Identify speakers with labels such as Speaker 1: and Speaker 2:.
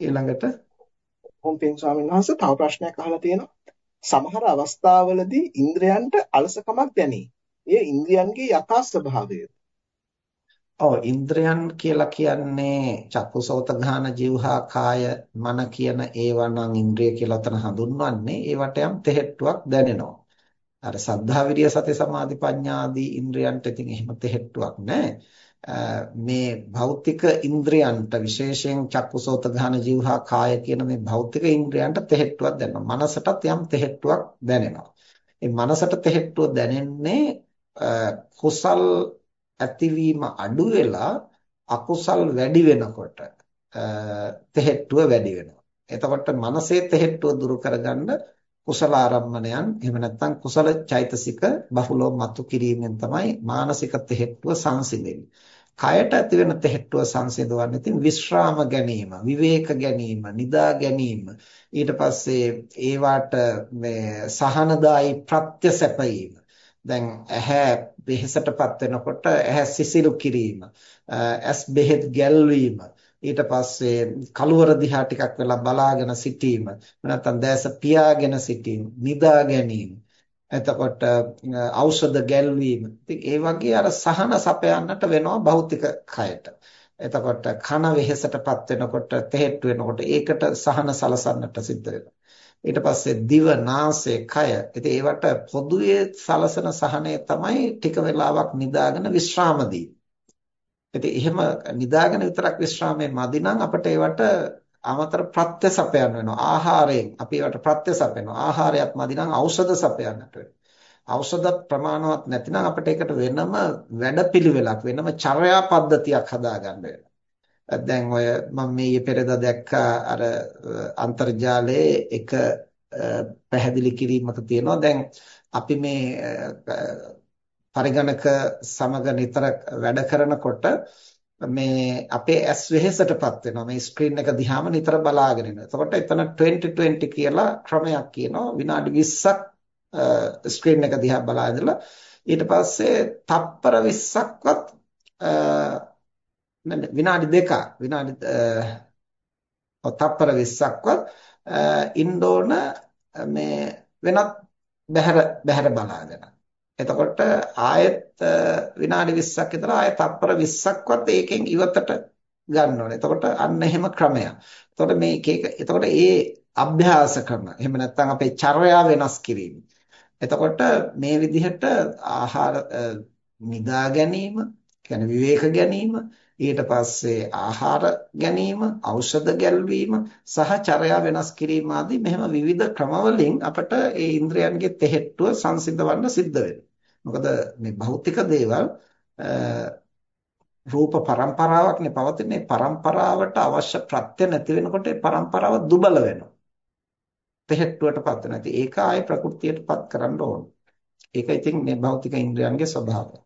Speaker 1: ඊළඟට
Speaker 2: හොම්පින් ස්වාමීන් වහන්සේ තව ප්‍රශ්නයක් අහලා තියෙනවා. සමහර අවස්ථාවලදී ඉන්ද්‍රයන්ට අලසකමක් දැනේ. එය ඉන්ද්‍රයන්ගේ යථා ස්වභාවයද?
Speaker 1: ඔව් ඉන්ද්‍රයන් කියලා කියන්නේ චක්කුසෝත ගාන જીවහා කාය මන කියන ඒවා නම් ඉන්ද්‍රිය කියලා තන හඳුන්වන්නේ ඒවට යම් තෙහෙට්ටුවක් දැනෙනවා. අර සද්ධා විරිය සති සමාධි ප්‍රඥා ආදී ඉන්ද්‍රයන්ට ඉතින් එහෙම තෙහෙට්ටුවක් නැහැ. මේ භෞතික ඉන්ද්‍රයන්ට විශේෂයෙන් චක්කුසෝත ගාන જીවහා කාය කියන මේ භෞතික ඉන්ද්‍රයන්ට තෙහෙට්ටුවක් දැනෙනවා. මනසටත් යම් තෙහෙට්ටුවක් දැනෙනවා. මේ මනසට තෙහෙට්ටුව දැනෙන්නේ කුසල් ඇතිවීම අඩු වෙලා අකුසල් වැඩි වෙනකොට තෙහෙට්ටුව වැඩි වෙනවා. එතකොට මනසේ තෙහෙට්ටුව දුරු කරගන්න කුසල ආරම්මණයන් එහෙම නැත්නම් කුසල චෛතසික බහුලව මතු කිරීමෙන් තමයි මානසික තෙහෙට්ටුව සංසිඳෙන්නේ. කයට ඇති වෙන තෙහෙට්ටුව සංසිඳවන්නේ ඉතින් විශ්‍රාම ගැනීම, විවේක ගැනීම, නිදා ගැනීම. ඊට පස්සේ ඒවට මේ සහනදායි ප්‍රත්‍ය සැපයීම. දැන් ඇහැ වෙහෙසටපත් වෙනකොට ඇහැ සිසිලු කිරීම ඇස් බෙහෙත් ගැල්වීම ඊට පස්සේ කළුවර දිහා ටිකක් වෙලා බලාගෙන සිටීම නැත්නම් දැස පියාගෙන සිටීම නිදා ගැනීම එතකොට ඖෂධ ගැල්වීම. ඉතින් ඒ වගේ අර සහන සපයන්නට වෙනවා භෞතික කයට. එතකොට කන වෙහෙසටපත් වෙනකොට තෙහෙට්ටු වෙනකොට ඒකට සහන සලසන්නට සිද්ධ වෙනවා. ඊට පස්සේ දිව නාසය කය. ඉතින් ඒවට පොදුවේ සලසන සහනය තමයි ටික වෙලාවක් නිදාගෙන විශ්‍රාම දී. ඉතින් එහෙම නිදාගෙන විතරක් විශ්‍රාමයේ මදි නම් අපිට ඒවට අමතර ප්‍රත්‍ය සපයන්න වෙනවා. ආහාරයෙන් අපි ඒවට ප්‍රත්‍ය සපයනවා. ආහාරයක් මදි නම් ඖෂධ සපයන්නට වෙනවා. ඖෂධ ප්‍රමාණවත් නැතිනම් අපිට ඒකට වෙනම වැඩපිළිවෙලක් වෙනම චර්යා පද්ධතියක් හදාගන්න වෙනවා. දැන් ඔය මම මේ පෙරේදා දැක්කා අර අන්තර්ජාලයේ එක පැහැදිලි කිරීමක තියෙනවා දැන් අපි මේ පරිගණක සමග නිතර වැඩ කරනකොට මේ අපේ ඇස් වෙහෙසටපත් වෙනවා මේ ස්ක්‍රීන් එක දිහාම නිතර බලාගෙන ඉන්න. එතකොට එතන 2020 කියලා ක්‍රමයක් කියනවා විනාඩි 20ක් ස්ක්‍රීන් එක දිහා බලාගෙන ඊට පස්සේ තප්පර 20ක්වත් විනාඩි දෙකක් විනාඩි තප්පර 20ක්වත් ඉන්න ඕන මේ වෙනත් බහැර බහැර බලාගෙන. එතකොට ආයෙත් විනාඩි 20ක් විතර ආයෙත් තප්පර 20ක්වත් ඒකෙන් ඉවතට ගන්න ඕනේ. එතකොට අන්න එහෙම ක්‍රමයක්. එතකොට මේක එක එතකොට ඒ අභ්‍යාස ක්‍රම. එහෙම නැත්නම් අපේ චර්යා වෙනස් කිරීම. එතකොට මේ විදිහට ආහාර නිදා ගැනීම, කියන්නේ විවේක ගැනීම, ඊට පස්සේ ආහාර ගැනීම, ඖෂධ ගැල්වීම සහ චර්යා වෙනස් කිරීම ආදී මෙහෙම විවිධ ක්‍රමවලින් අපට ඒ ඉන්ද්‍රයන්ගේ තෙහෙට්ටුව සංසිඳවන්න සිද්ධ වෙනවා. මොකද මේ භෞතික දේවල් රූප પરම්පරාවක්නේ පවතින මේ પરම්පරාවට අවශ්‍ය ප්‍රත්‍ය නැති වෙනකොට ඒ પરම්පරාව දුබල වෙනවා. තෙහෙට්ටුවටපත් වෙනවා. ඉතින් ඒක ආයේ ප්‍රകൃතියටපත් කරන්න ඕන. ඒක ඉතින් මේ භෞතික ඉන්ද්‍රයන්ගේ ස්වභාවය.